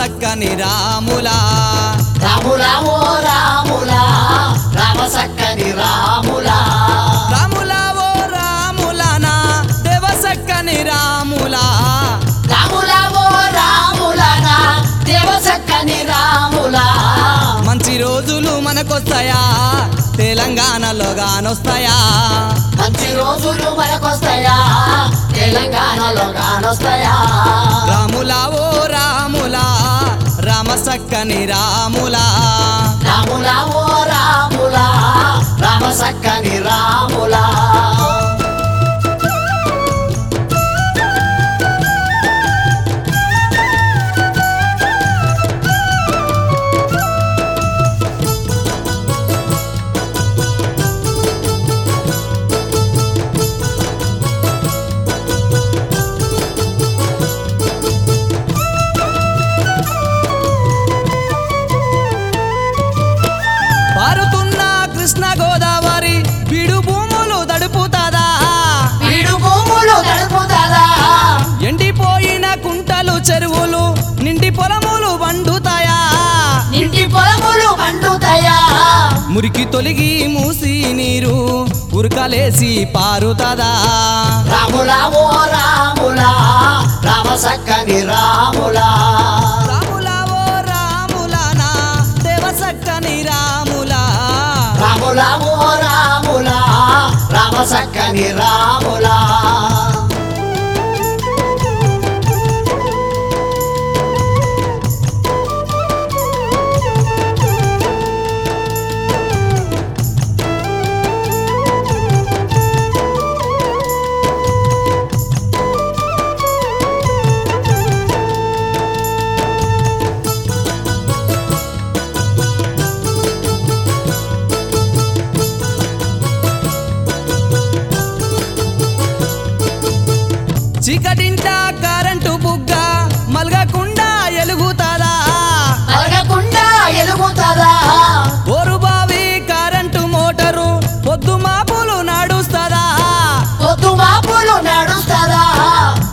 రాములా ఓ రాములా. రామసక్కని రాములా రాములా. ఓ రాములా రామసక్కని రాములా. రాములా ఓ రాములా నా దేవసక్కని రాములా. రాములా ఓ రాములా నా దేవసక్కని రాములా. మంచి రోజులు మనకొస్తాయా? తెలంగాణలో గానొస్తాయా? మంచి రోజులు మనకొస్తాయా? తెలంగాణలో కానొస్తాయా రాములా ఓ రాములా రామసక్కని రాములా. రాములా ఓ రాములా రామ రామసక్కని రాములా. మురికి తొలిగి మూసి నీరు ఉరకలేసి పారుతదా? రాములా ఓ రాములా రామసక్కని రాములా. రాములా ఓ రాములా నా దేవసక్కని రాములా. రాములా ఓ రాములా రామసక్కని రాములా.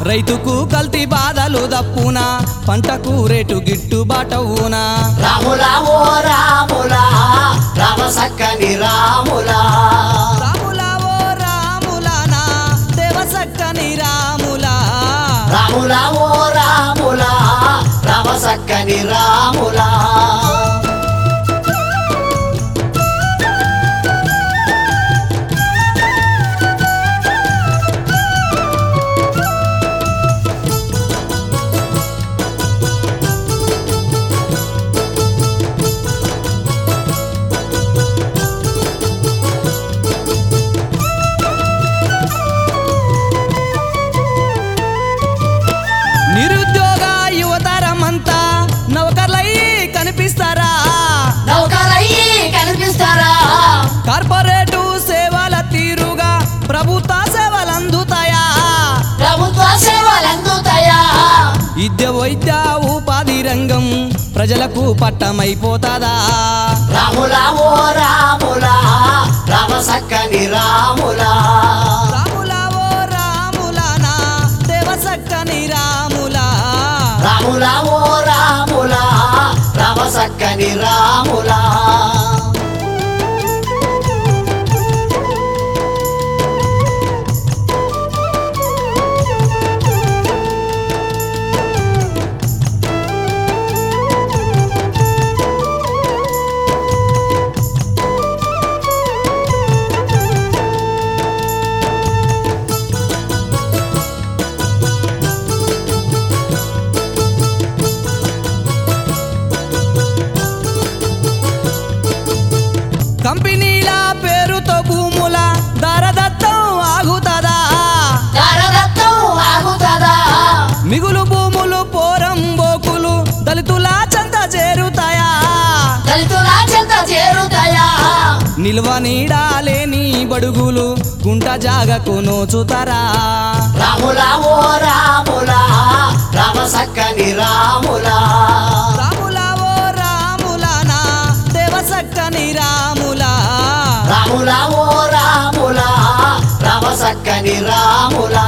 రైతుకు కల్తీ బాధలు దప్పున? పంటకు రేటు గిట్టుబాటవునా? రాములా ఓ రాములా రామసక్కని రాములా. రాములా ఓ రాములా నా దేవసక్కని రాములా. రాములా ఓ రాములా రామసక్కని రాములా. ప్రజలకు పట్టమైపోతాదా? రాములా ఓ రాములా రామసక్కని రాములా. రాములా ఓ రాములా నా దేవసక్కని రాములా. రాములా ఓ రాములా రామసక్కని రాములా. నిల్వ నీడాలేని బడుగులు గుంట జాగకు నోచుతారా? రాములా ఓ రాములా రామసక్కని రాములా. రాములా ఓ రాములా నా దేవసక్కని రాములా. రాములా ఓ రాములా రామసక్కని రాములా.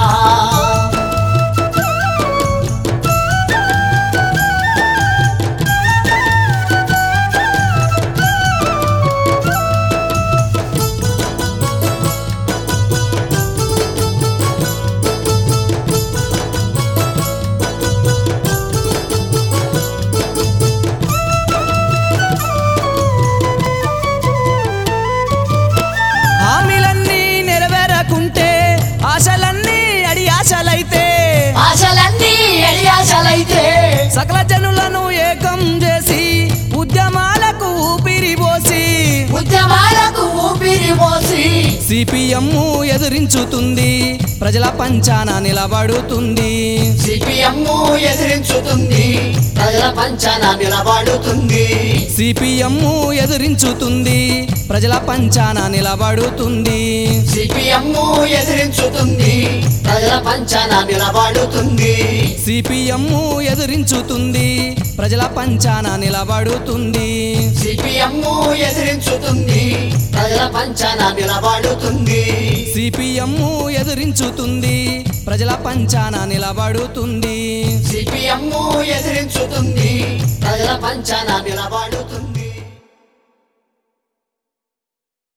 సిపిఎం ఎదిరించుతుంది. ప్రజల పంచాన నిలబడుతుంది. సిపిఎం ఎదిరించుతుంది. ప్రజల పంచన నిలబడుతుంది. సిపిఎం ఎదిరించుతుంది. ప్రజల పంచాన నిలబడుతుంది. సిపిఎం ఎదిరించుతుంది. ప్రజల పంచన నిలబడుతుంది. సిపిఎం ఎదిరించుతుంది. ప్రజల పంచాన నిలబడుతుంది. సిపిఎం ఎదిరించుతుంది. ప్రజల పంచన నిలబడుతుంది. సిపిఎం ఎదిరించుతుంది. ప్రజల పంచాన నిలబడుతుంది. సిపిఎం ఎదిరించుతుంది. ప్రజల పంచన నిలబడుతుంది.